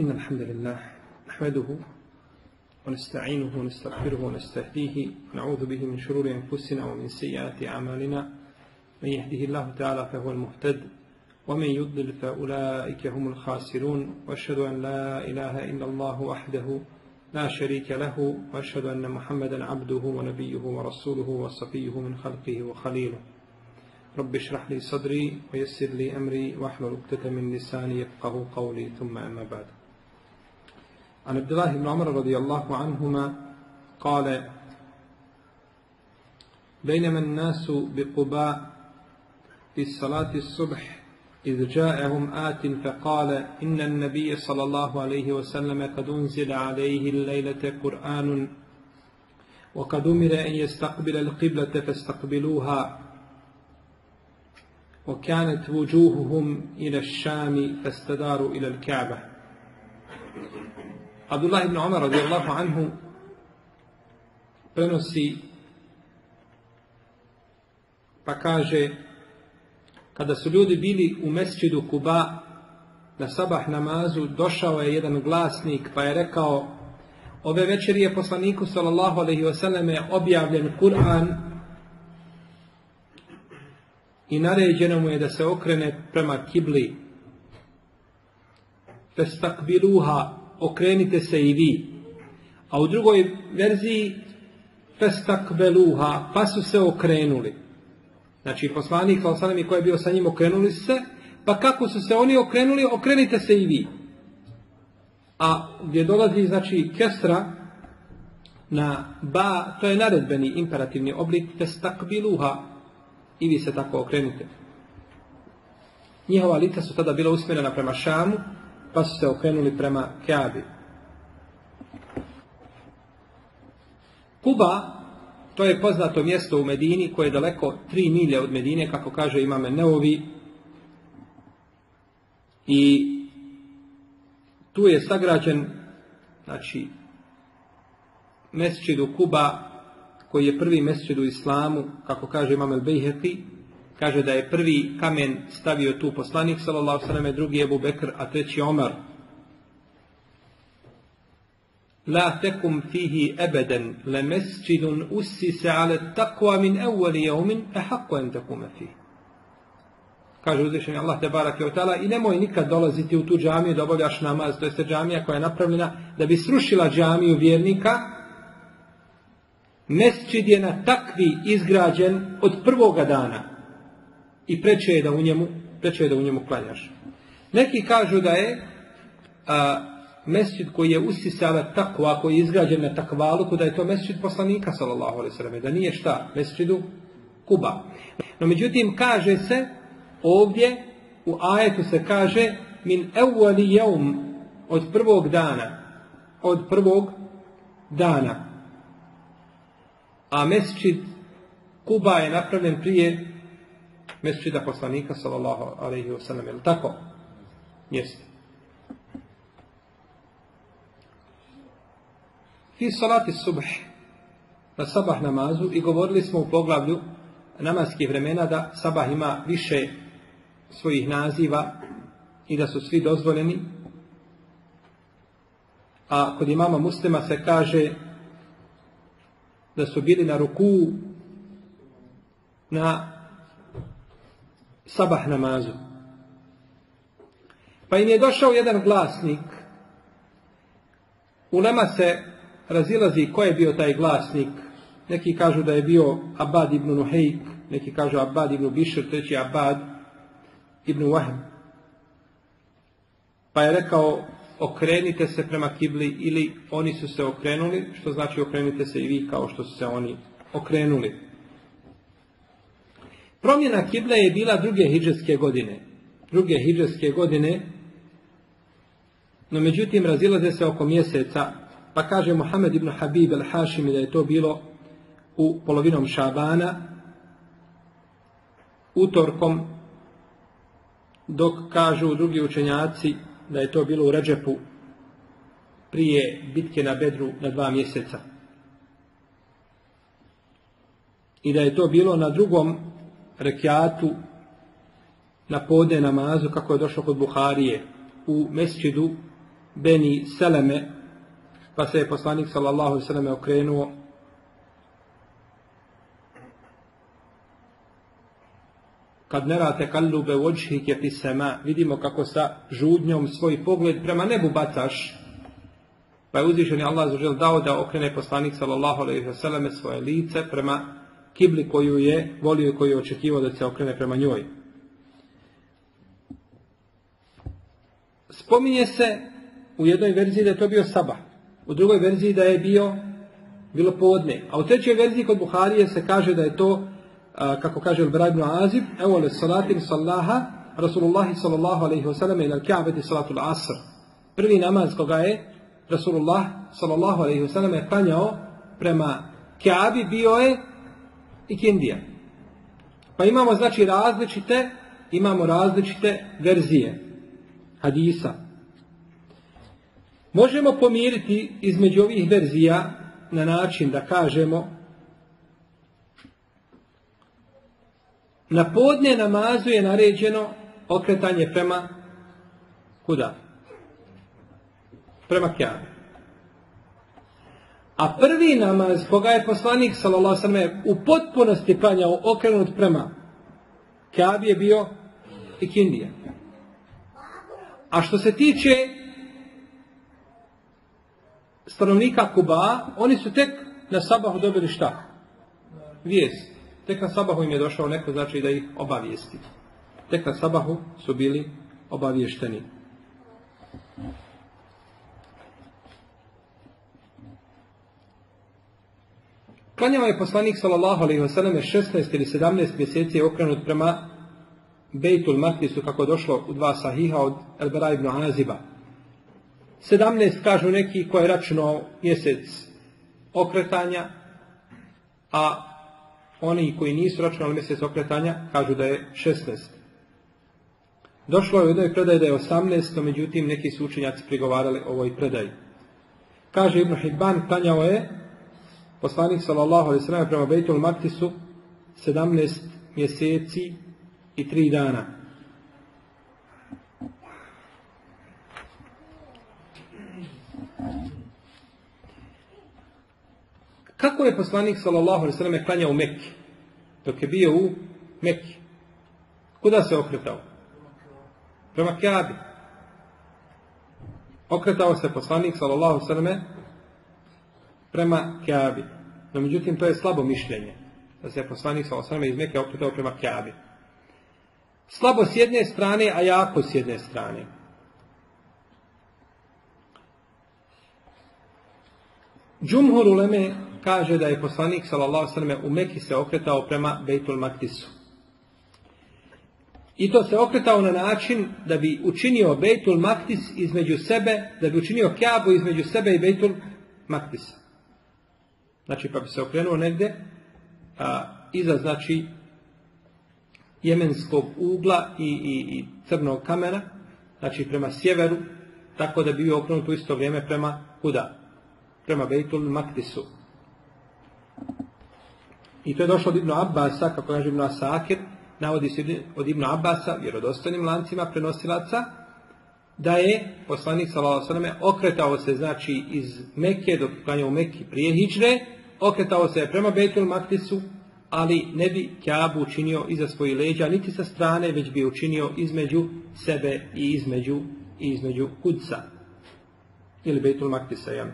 إن الحمد لله نحمده ونستعينه ونستغفره ونستهديه ونعوذ به من شرور أنفسنا ومن سيئات أعمالنا. من يهده الله تعالى فهو المهتد ومن يضلل فأولئك هم الخاسرون. وأشهد أن لا إله إلا الله وحده لا شريك له وأشهد أن محمدا عبده ونبيه ورسوله وصفيه من خلقه وخليله. رب اشرح لي صدري ويسر لي أمري واحلل عقدة من لساني يفقه قولي ثم أما بعد. عن عبد الله بن عمر رضي الله عنهما قال بينما الناس بقباء في صلاة الصبح إذ جاءهم آت فقال إن النبي صلى الله عليه وسلم قد أنزل عليه الليلة قرآن وقد أمر أن يستقبل القبلة فاستقبلوها وكانت وجوههم إلى الشام فاستداروا إلى الكعبة. Abdullah ibn Omar radijallahu anhu prenosi pa kaže kada su ljudi bili u mesčidu Kuba na sabah namazu došao je jedan glasnik pa je rekao ove večeri je poslaniku sallallahu alaihi wasallam objavljen Kur'an i naređeno mu je da se okrene prema kibli. Festakbiluha okrenite se i vi. A u drugoj verziji festakbeluha, pa su se okrenuli. Znači, poslanik Salasalemi koji je bio sa njim okrenuli se, pa kako su se oni okrenuli, okrenite se i vi. A gdje dolazi, znači, kesra na ba, to je naredbeni imperativni oblik, festakbiluha, i vi se tako okrenite. Njihova lica su tada bila usmjerena prema Šamu, pa su se okrenuli prema Keabi. Kuba, to je poznato mjesto u Medini, koje je daleko tri milje od Medine, kako kaže imame Neovi. I tu je sagrađen, znači, mesčidu Kuba, koji je prvi mesčid u islamu, kako kaže Imam el Bejheti, kaže da je prvi kamen stavio tu poslanik, sallallahu sallam, drugi Ebu Bekr, a treći Omar. La tekum fihi ebeden, le mesčidun ussi se ale takva min evvali jaumin, e hako en tekume fihi. Kaže uzvišenje Allah te barak je otala i nemoj nikad dolaziti u tu džamiju da obavljaš namaz, to jeste džamija koja je napravljena da bi srušila džamiju vjernika, Mesčid je na takvi izgrađen od prvoga dana i preče je da u njemu, preče je da u njemu klanjaš. Neki kažu da je a, mesčid koji je usisala takva, koji je izgrađen na takvaluku, da je to mesčid poslanika, sallallahu alaihi sallam, da nije šta, mesčidu Kuba. No međutim, kaže se ovdje, u ajetu se kaže, min evvali jaum, od prvog dana, od prvog dana, a mesčid Kuba je napravljen prije mesčida poslanika sallallahu alaihi wa sallam. Je li tako? Jeste. Fi salati subh na sabah namazu i govorili smo u poglavlju namaskih vremena da sabah ima više svojih naziva i da su svi dozvoljeni. A kod imama muslima se kaže da su bili na ruku na sabah namazu. Pa im je došao jedan glasnik. U nama se razilazi ko je bio taj glasnik. Neki kažu da je bio Abad ibn Nuhejk, neki kažu Abad ibn Bišr, treći Abad ibn Wahb. Pa je rekao, okrenite se prema kibli ili oni su se okrenuli, što znači okrenite se i vi kao što su se oni okrenuli. Promjena kible je bila druge hidžetske godine. Druge hidžetske godine, no međutim razilaze se oko mjeseca, pa kaže Mohamed ibn Habib al-Hashimi da je to bilo u polovinom Šabana, utorkom, dok kažu drugi učenjaci da je to bilo u Ređepu prije bitke na Bedru na dva mjeseca. I da je to bilo na drugom rekiatu na podne namazu kako je došlo kod Buharije u mesčidu Beni Seleme, pa se je poslanik sallallahu sallam okrenuo kad nerate kallube vođhike fi sema, vidimo kako sa žudnjom svoj pogled prema nebu bacaš, pa je uzvišen Allah zažel dao da okrene poslanik sallallahu alaihi svoje lice prema kibli koju je volio i koju je očekivao da se okrene prema njoj. Spominje se u jednoj verziji da je to bio sabah, u drugoj verziji da je bio bilo podne, a u trećoj verziji kod Buharije se kaže da je to, kako kaže Al-Bara Azib, evo le salatim sallaha, Rasulullahi sallallahu alaihi wasallam ila ka'beti salatul asr. Prvi namaz koga je Rasulullah sallallahu alaihi wasallam je klanjao prema Kaabi bio je ikindija. Pa imamo znači različite, imamo različite verzije hadisa. Možemo pomiriti između ovih verzija na način da kažemo na podne namazu je naređeno okretanje prema kuda? Prema kjavu. A prvi namaz koga je poslanik sallallahu alejhi u potpunosti klanjao okrenut prema Kabi je bio ikindija. A što se tiče stanovnika Kuba, oni su tek na sabahu dobili šta? Vijest. Tek na sabahu im je došao neko znači da ih obavijesti. Tek na sabahu su bili obavješteni. Klanjava je poslanik sallallahu alejhi ve selleme 16 ili 17 mjeseci okrenut prema Bejtul Maqdisu kako je došlo u dva sahiha od Elbera ibn Aziba. 17 kažu neki koji je računao mjesec okretanja, a oni koji nisu računali mjesec okretanja kažu da je 16. Došlo je u jednoj predaji da je 18, no međutim neki su učenjaci prigovarali ovoj predaji. Kaže Ibn Hibban, klanjao je poslanik sallallahu alejhi ve sellem prema Bejtul Maktisu 17 mjeseci i 3 dana. Kako je poslanik sallallahu alejhi ve sellem klanjao u Mekki? Dok je bio u Mekki. Kuda se okretao? Prema Kjabi. Okretao se poslanik sallallahu alejhi ve selleme prema Kjabi. No međutim, to je slabo mišljenje. Da se poslanik sa osrame iz Mekke okretao prema Kjabi. Slabo s jedne strane, a jako s jedne strane. Džumhur Uleme kaže da je poslanik sallallahu sallam u Mekki se okretao prema Bejtul Maktisu. I to se okretao na način da bi učinio Bejtul Maktis između sebe, da bi učinio Kjabu između sebe i Bejtul Maktisa. Znači, pa bi se okrenuo negde a, iza, znači, jemenskog ugla i, i, i crnog kamena, znači prema sjeveru, tako da bi bio okrenut u isto vrijeme prema kuda? Prema Bejtul Maktisu. I to je došlo od Ibnu Abbasa, kako kaže Ibnu Asakir, navodi se od Ibnu Abbasa, vjerodostojnim lancima prenosilaca, da je poslanik alejhi okretao se znači iz Mekke dok klanjao u Mekki prije hidžre okretao se prema Betul Maktisu, ali ne bi Kjabu učinio iza svojih leđa, niti sa strane, već bi učinio između sebe i između, i između Kudsa. Ili Betul Maktisa, jel?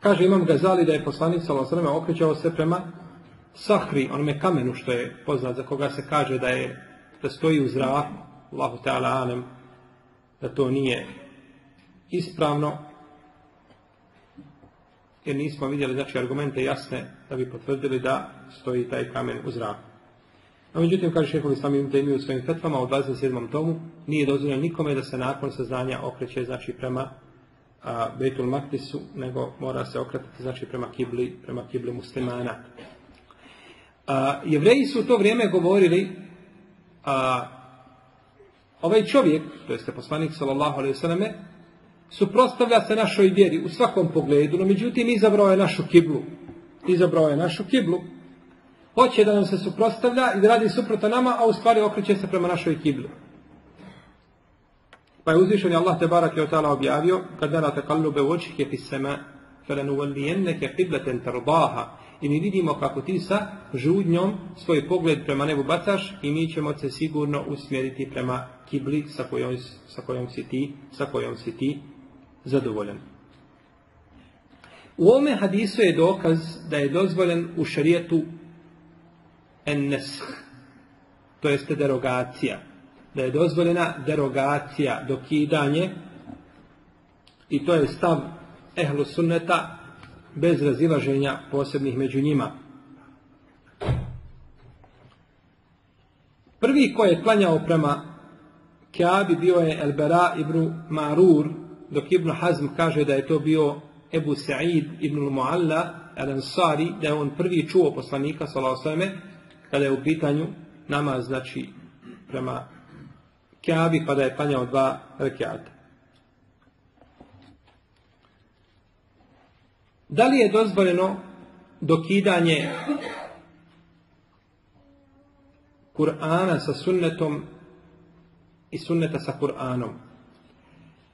Kaže Imam Gazali da je poslanik Salosrame okrećao se prema Sahri, onome kamenu što je poznat za koga se kaže da je da stoji u zraku, Allahu Teala Anem, da to nije ispravno, jer nismo vidjeli znači, argumente jasne da bi potvrdili da stoji taj kamen u zraku. No, međutim, kaže šehovi sami im temi u svojim fetvama u 27. tomu, nije dozvoljeno nikome da se nakon saznanja okreće znači, prema a, Betul Maktisu, nego mora se okretati znači, prema kibli, prema kibli muslimana. A, jevreji su u to vrijeme govorili a, Ovaj čovjek, to jeste poslanik sallallahu alejhi ve selleme, suprotstavlja se našoj vjeri u svakom pogledu, no međutim izabrao je našu kiblu. Izabrao je našu kiblu. hoće da nam se suprostavlja i da radi suprotno nama, a u stvari okreće se prema našoj kibli. Pa je uzvišen Allah te barak je ta'ala objavio, kad nara takallube vočike fi sema, felenuvalijenneke qibleten tardaha, i mi vidimo kako ti sa žudnjom svoj pogled prema nebu bacaš i mi ćemo se sigurno usmjeriti prema kibli sa kojom, sa kojom, si, ti, sa kojom si ti zadovoljan. U ovome hadisu je dokaz da je dozvoljen u šarijetu ennesh, to jeste derogacija. Da je dozvoljena derogacija, dokidanje, i to je stav ehlu sunneta bez razilaženja posebnih među njima. Prvi ko je klanjao prema Kjabi bio je Elbera ibn Marur, dok Ibn Hazm kaže da je to bio Ebu Sa'id ibn Mu'alla al-Ansari, da je on prvi čuo poslanika, sallallahu kada je u pitanju namaz, znači, prema Kjabi, pa da je klanjao dva rekiata. Da li je dozvoljeno dokidanje Kur'ana sa sunnetom i sunneta sa Kur'anom?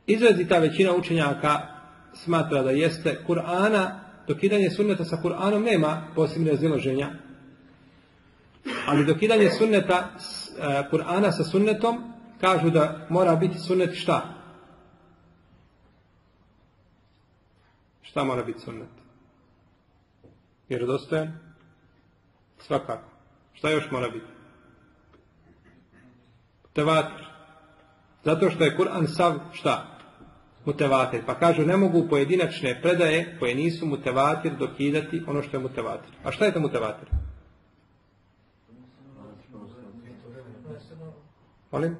Izrazita većina učenjaka smatra da jeste Kur'ana, dokidanje sunneta sa Kur'anom nema posebne razilaženja. Ali dokidanje sunneta, e, Kur'ana sa sunnetom, kažu da mora biti sunnet šta? Šta mora biti sunnet? Vjerodostojan? Svakako. Šta još mora biti? Tevatir. Zato što je Kur'an sav šta? Mutevatir. Pa kažu ne mogu pojedinačne predaje koje nisu mutevatir dokidati ono što je mutevatir. A šta je to mutevatir? Molim?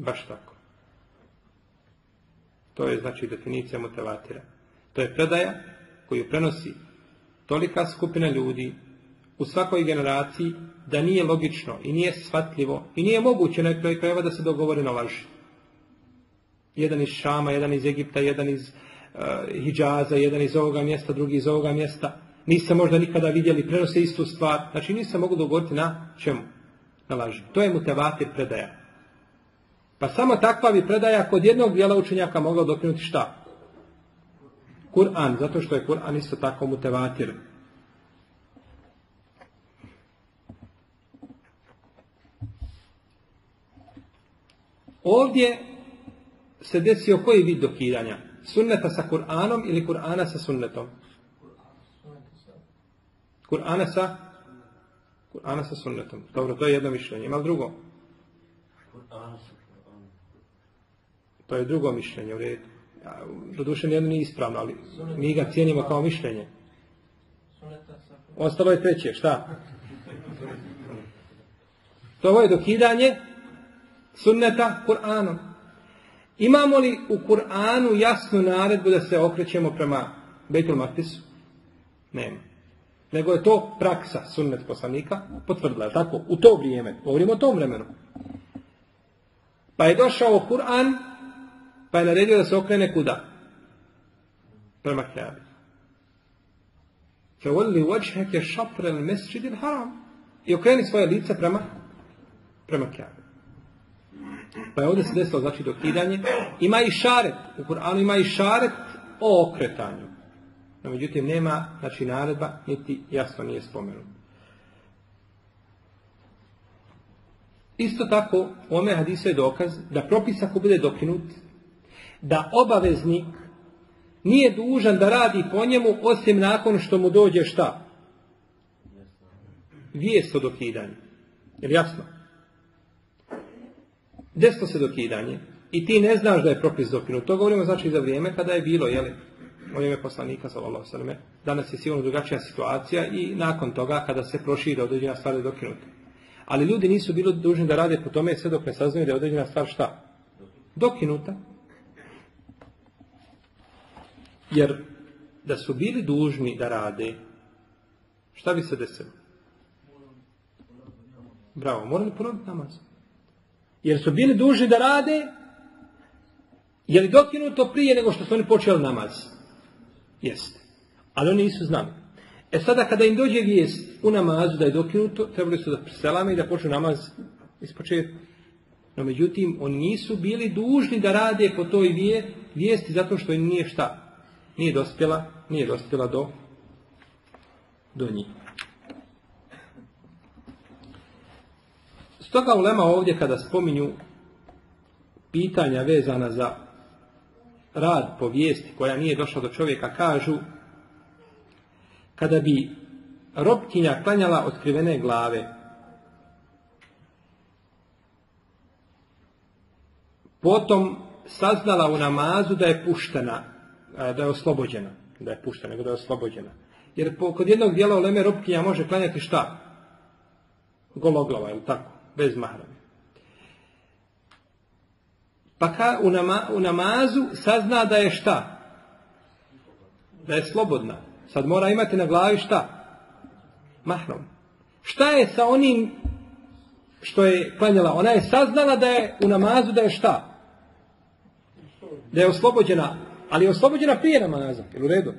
Baš tako. To je znači definicija motivatira. To je predaja koju prenosi tolika skupina ljudi u svakoj generaciji da nije logično i nije shvatljivo i nije moguće na kraju krajeva da se dogovore na laži. Jedan iz Šama, jedan iz Egipta, jedan iz uh, Hidžaza, jedan iz ovoga mjesta, drugi iz ovoga mjesta. Niste možda nikada vidjeli, prenose istu stvar. Znači niste mogu dogovoriti na čemu? Na laži. To je mutevatir predaja. Pa samo takva bi predaja kod jednog dijela učenjaka mogla dokinuti šta? Kur'an, zato što je Kur'an isto tako mutevatir. Ovdje se desio koji vid dokidanja? Sunneta sa Kur'anom ili Kur'ana sa sunnetom? Kur'ana sa Kur'ana sa sunnetom. Dobro, to je jedno mišljenje. Ima drugo? To je drugo mišljenje u redu. Doduše jedno nije ispravno, ali mi ga cijenimo kao mišljenje. Ostalo je treće, šta? To je dokidanje sunneta Kur'anom. Imamo li u Kur'anu jasnu naredbu da se okrećemo prema Bejtul Maktisu? Nema. Nego je to praksa sunnet poslanika potvrdila, tako? U to vrijeme. Govorimo o tom vremenu. Pa je došao Kur'an pa je naredio da se okrene kuda? Prema Kjabi. Fevolli vođheke šatrel mesčidil haram. I okreni svoje lice prema prema Kjabi. Pa je ovdje se desilo znači dokidanje. Ima i šaret. U Kur'anu ima i šaret o okretanju. No, međutim, nema znači, naredba, niti jasno nije spomenuto. Isto tako, u ome hadisu je dokaz da propis ako bude dokinut, da obaveznik nije dužan da radi po njemu osim nakon što mu dođe šta? Vijest o dokidanju. Jer jasno? Desno se dokidanje. I ti ne znaš da je propis dokinut. To govorimo znači za vrijeme kada je bilo, jeli? O vrijeme poslanika, sallallahu sallam. Danas je sigurno drugačija situacija i nakon toga kada se proširi određena stvar je dokinuta. Ali ljudi nisu bili dužni da rade po tome sve dok ne saznaju da je određena stvar šta? Dokinuta. Jer da su bili dužni da rade, šta bi se desilo? Bravo, morali ponoviti namaz. Jer su bili dužni da rade Je li dokinuto prije nego što su oni počeli namaz? Jeste. Ali oni nisu znali. E sada kada im dođe vijest u namazu da je dokinuto, trebali su da priselame i da počnu namaz ispočetka. No međutim, oni nisu bili dužni da rade po toj vijesti zato što im nije šta. Nije dospjela, nije dospjela do, do njih. Stoga ulema ovdje kada spominju pitanja vezana za rad po vijesti koja nije došla do čovjeka, kažu kada bi robkinja klanjala otkrivene glave, potom saznala u namazu da je puštena, da je oslobođena, da je puštena, nego da je oslobođena. Jer kod jednog dijela leme robkinja može klanjati šta? Gologlava, ili tako? Bez mahrame. Pa ka, u, u namazu sazna da je šta? Da je slobodna. Sad mora imati na glavi šta? Mahrom. Šta je sa onim što je klanjala? Ona je saznala da je u namazu da je šta? Da je oslobođena. Ali je oslobođena prije namaza. Jel u redu?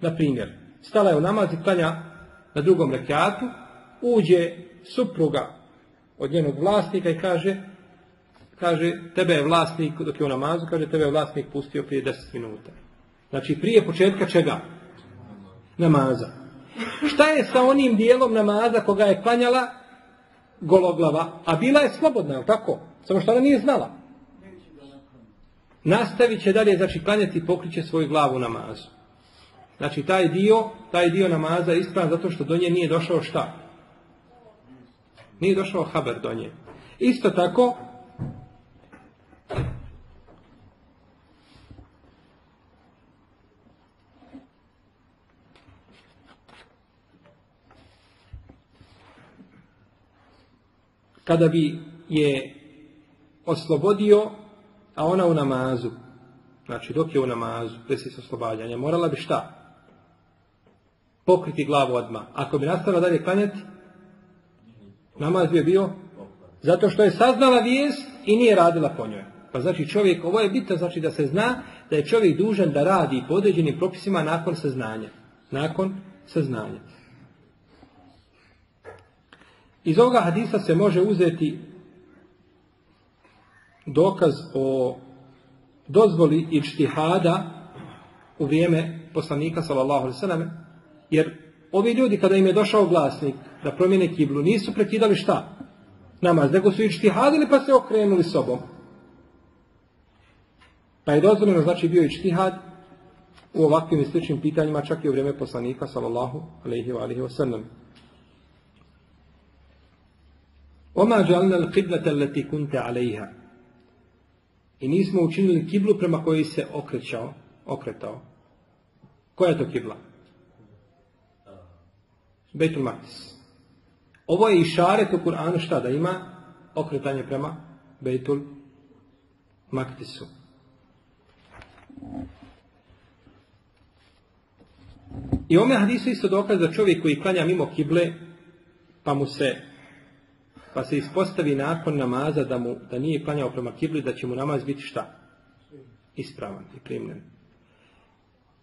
Na primjer. Stala je u namaz i klanja na drugom rekiatu. Uđe supruga od njenog vlasnika i kaže kaže, tebe je vlasnik, dok je u namazu, kaže, tebe je vlasnik pustio prije 10 minuta. Znači, prije početka čega? Namaza. Šta je sa onim dijelom namaza koga je klanjala gologlava, a bila je slobodna, je tako? Samo što ona nije znala. Nastavit će dalje, znači, klanjati pokriće svoju glavu namazu. Znači, taj dio, taj dio namaza je ispravan zato što do nje nije došao šta? Nije došao haber do nje. Isto tako, kada bi je oslobodio, a ona u namazu, znači dok je u namazu, desi se oslobađanje, morala bi šta? Pokriti glavu odmah. Ako bi nastavila dalje klanjati, namaz bi je bio zato što je saznala vijest i nije radila po njoj. Pa znači čovjek, ovo je bitno znači da se zna da je čovjek dužan da radi po određenim propisima nakon saznanja. Nakon saznanja. Iz ovoga hadisa se može uzeti dokaz o dozvoli i čtihada u vrijeme poslanika sallallahu alaihi jer ovi ljudi kada im je došao glasnik da promijene kiblu nisu prekidali šta? Namaz, nego su i čtihadili pa se okrenuli sobom. Pa je dozvoljeno, znači bio i čtihad u ovakvim i sličnim pitanjima, čak i u vrijeme poslanika, sallallahu alaihi wa alihi wa Oma džalna l'qiblata allati kunte. I nismo učinili kiblu prema kojoj se okrećao, okretao. Koja je to kibla? Bejtul Maqdis. Ovo je išaret u Kur'anu šta da ima? Okretanje prema Bejtul Maktisu. I ome hadisu isto dokaz da čovjek koji klanja mimo kible, pa mu se pa se ispostavi nakon namaza da, mu, da nije klanjao prema kibli, da će mu namaz biti šta? Ispravan i primljen.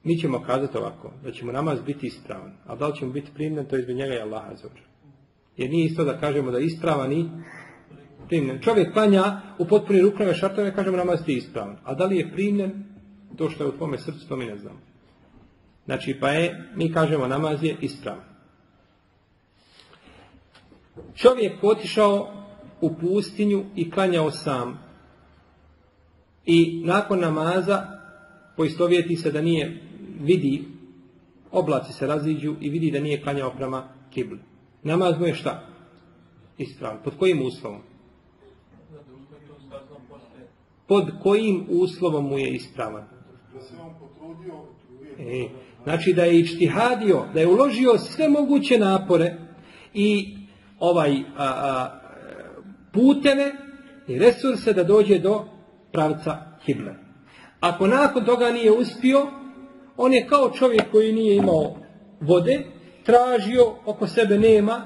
Mi ćemo kazati ovako, da će mu namaz biti ispravan, a da li će mu biti primljen, to je njega i Allaha Jer nije isto da kažemo da je ispravan i primljen. Čovjek klanja u potpuni ruknove šartove, kažemo namaz ti ispravan. A da li je primljen, to što je u tvome srcu, to mi ne znamo. Znači, pa je, mi kažemo namaz je ispravan. Čovjek otišao u pustinju i klanjao sam. I nakon namaza poistovjeti se da nije vidi, oblaci se raziđu i vidi da nije klanjao prema kibli. Namaz mu je šta? Ispravan. Pod kojim uslovom? Pod kojim uslovom mu je ispravan? E, znači da je ištihadio, da je uložio sve moguće napore i ovaj a, puteve i resurse da dođe do pravca Hible. Ako nakon toga nije uspio, on je kao čovjek koji nije imao vode, tražio, oko sebe nema,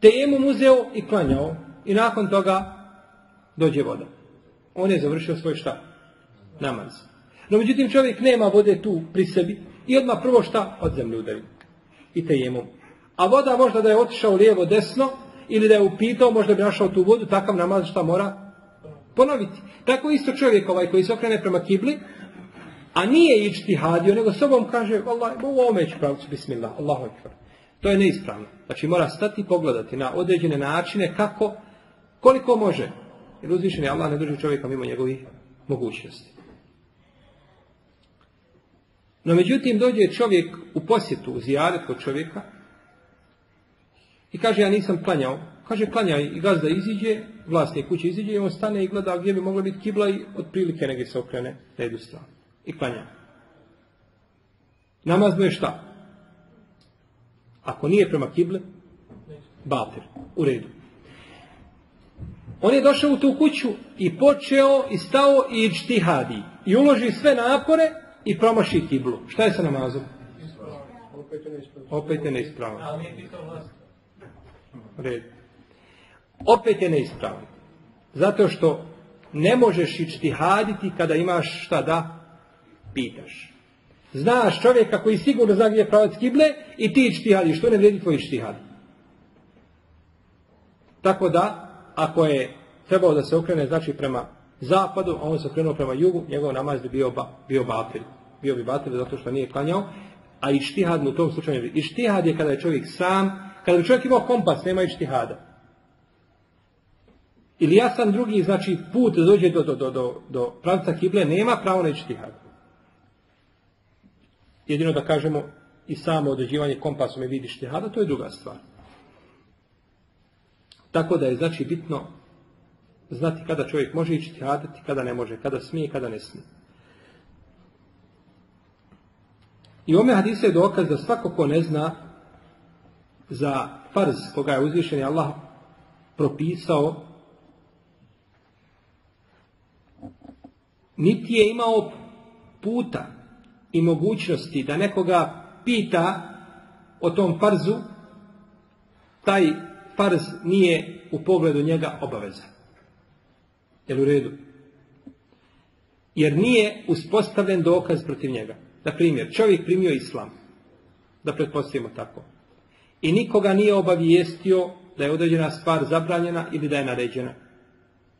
temu uzeo i klanjao. I nakon toga dođe voda. On je završio svoj šta? namaz. No međutim čovjek nema vode tu pri sebi i odmah prvo šta? Od zemlje udari. I te jemu. A voda možda da je otišao lijevo desno ili da je upitao, možda bi našao tu vodu, takav namaz šta mora ponoviti. Tako isto čovjek ovaj koji se okrene prema kibli, a nije hadio, nego sobom kaže, Allah, u ovome ću pravcu, bismillah, Allahu. To je neispravno. Znači mora stati i pogledati na određene načine kako, koliko može. Jer uzvišen je Allah ne drži čovjeka mimo njegovih mogućnosti. No međutim dođe čovjek u posjetu, u zijaret kod čovjeka i kaže ja nisam klanjao. Kaže klanjaj i gazda iziđe, vlasnik kuće iziđe i on stane i gleda gdje bi mogla biti kibla i otprilike negdje se okrene na jednu stranu. I klanja. Namaz je šta? Ako nije prema kible, bater, u redu. On je došao u tu kuću i počeo i stao i čtihadi. I uloži sve napore i promaši kiblu. Šta je sa namazom? Opet je neispravno. Red. Opet je neispravno. Zato što ne možeš ići haditi kada imaš šta da pitaš. Znaš čovjeka koji sigurno zna gdje je pravac kible i ti ići Što ne vredi tvoj štihad? Tako da, ako je trebao da se okrene znači prema zapadu, a on se okrenuo prema jugu, njegov namaz bi bio, ba, bio batil. Bio bi batil zato što nije klanjao, a i štihad mu u tom slučaju I štihad je kada je čovjek sam, kada bi čovjek imao kompas, nema i štihada. Ili jasan drugi, znači put dođe do, do, do, do pravca kible, nema pravo na štihad. Jedino da kažemo i samo određivanje kompasom i vidi štihada, to je druga stvar. Tako da je znači bitno znati kada čovjek može ići kada ne može, kada smije, kada ne smije. I ome hadise je dokaz da svako ko ne zna za farz koga je uzvišen Allah propisao niti je imao puta i mogućnosti da nekoga pita o tom farzu, taj farz nije u pogledu njega obaveza. Jel u redu? Jer nije uspostavljen dokaz protiv njega. Na primjer, čovjek primio islam. Da pretpostavimo tako. I nikoga nije obavijestio da je određena stvar zabranjena ili da je naređena.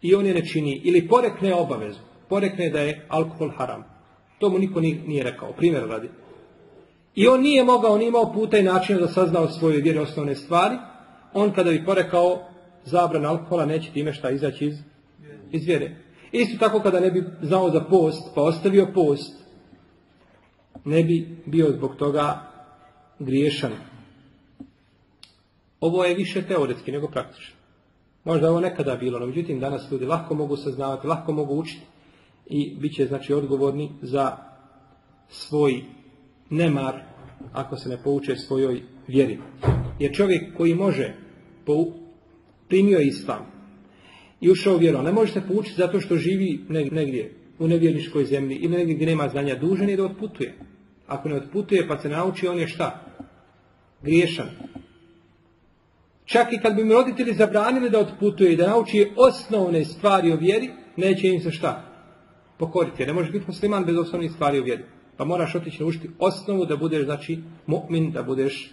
I on je ne čini. Ili porekne obavezu. Porekne da je alkohol haram. To mu niko nije rekao. Primjer radi. I on nije mogao, nije imao puta i načina da sazna o svojoj vjeri osnovne stvari. On kada bi porekao zabran alkohola neće time šta izaći iz iz vjere. Isto tako kada ne bi znao za post, pa ostavio post, ne bi bio zbog toga griješan. Ovo je više teoretski nego praktično. Možda ovo nekada bilo, no međutim danas ljudi lako mogu saznavati, lako mogu učiti i bit će znači odgovorni za svoj nemar ako se ne pouče svojoj vjeri. Jer čovjek koji može primio islam, i ušao vjeru. Ne može se poučiti zato što živi negdje u nevjerničkoj zemlji ili negdje gdje nema znanja. Dužan je da otputuje. Ako ne otputuje pa se nauči, on je šta? Griješan. Čak i kad bi mi roditelji zabranili da otputuje i da nauči osnovne stvari o vjeri, neće im se šta? Pokoriti. Ne možeš biti musliman bez osnovnih stvari o vjeri. Pa moraš otići naučiti osnovu da budeš, znači, mu'min, da budeš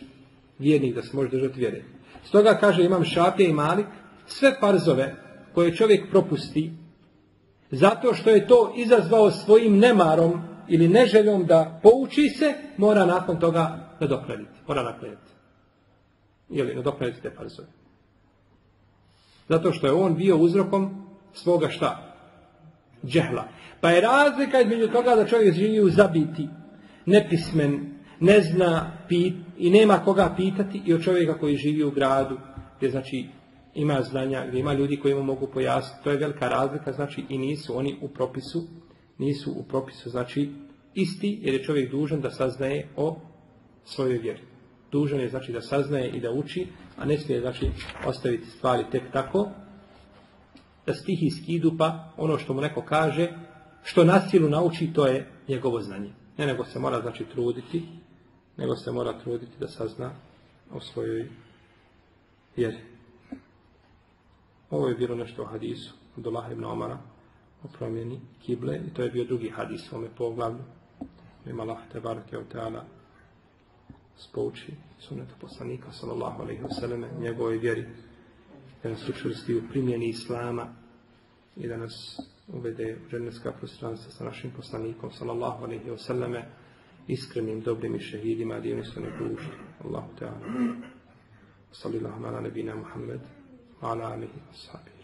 vjernik, da se možeš držati vjere. Stoga kaže imam Šafija i Malik, sve parzove koje čovjek propusti, zato što je to izazvao svojim nemarom ili neželjom da pouči se, mora nakon toga nadoknaditi. Mora naknaditi. Ili nadoknaditi te farzove. Zato što je on bio uzrokom svoga šta? Džehla. Pa je razlika između toga da čovjek živi u zabiti, nepismen, ne zna pit, i nema koga pitati i od čovjeka koji živi u gradu, gdje znači ima znanja, gdje ima ljudi koji mu mogu pojasniti. To je velika razlika, znači i nisu oni u propisu, nisu u propisu, znači isti, jer je čovjek dužan da saznaje o svojoj vjeri. Dužan je znači da saznaje i da uči, a ne smije znači ostaviti stvari tek tako, da stihi skidu pa ono što mu neko kaže, što na silu nauči, to je njegovo znanje. Ne nego se mora znači truditi, nego se mora truditi da sazna o svojoj vjeri. Ovo je bilo nešto u hadisu Abdullah ibn Omara o promjeni kible i to je bio drugi hadis u ome poglavlju. Ima Allah te barake o spouči sunetu poslanika sallallahu alaihi wasallam njegovoj vjeri da nas učvrsti u primjeni Islama i da nas uvede u dženevska prostranstva sa našim poslanikom sallallahu alaihi wasallam iskrenim, dobrim i šehidima su ne dužni. Allahu Teala. Sallallahu ala nebina Muhammed ala alihi wa.